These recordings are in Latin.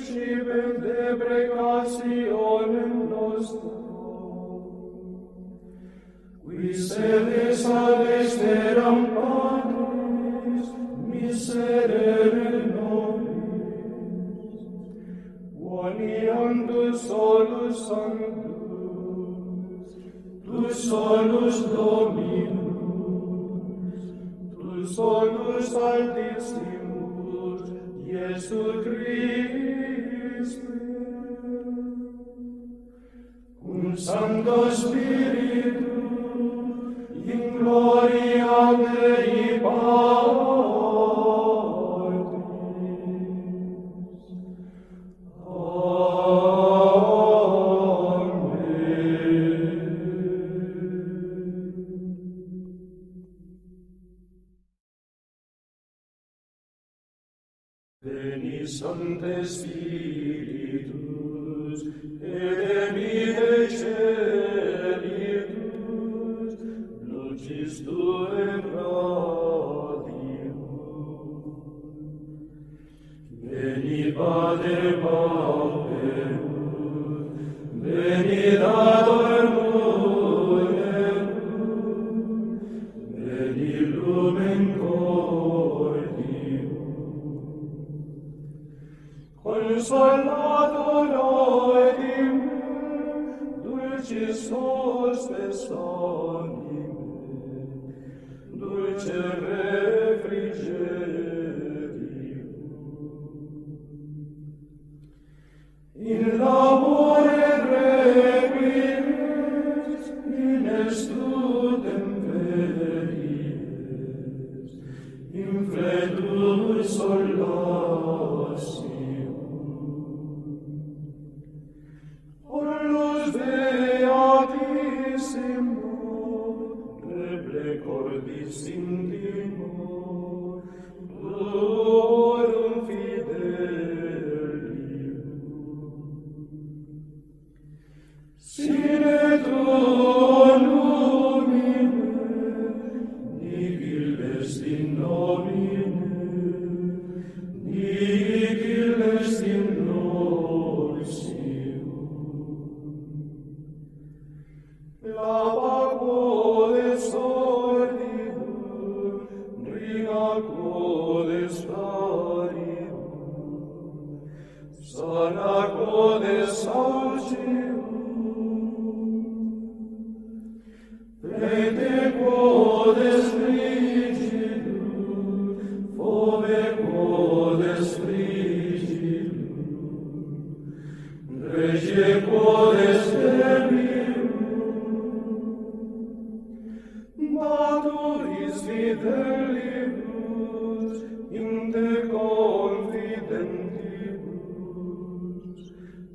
Krishna. Sunday speed.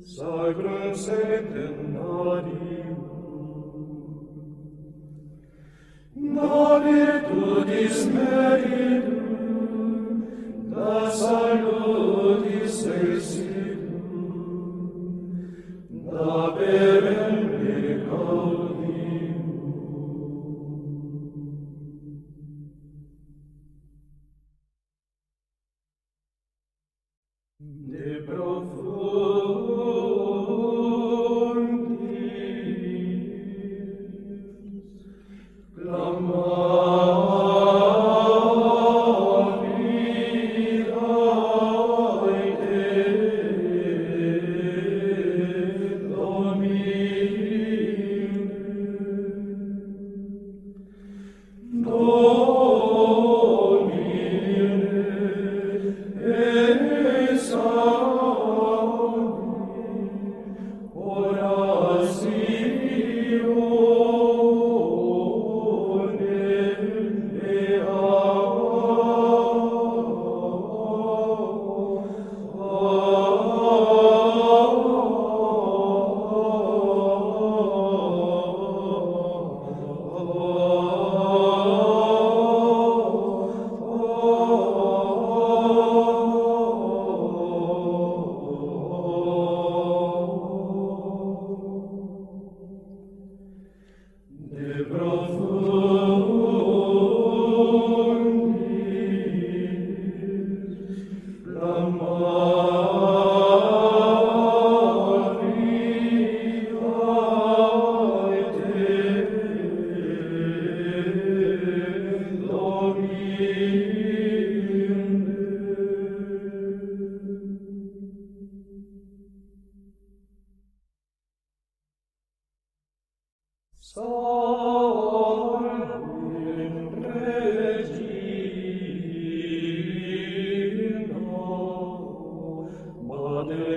Sagres et in adium. Meridum, da sagres ದೇವರೇ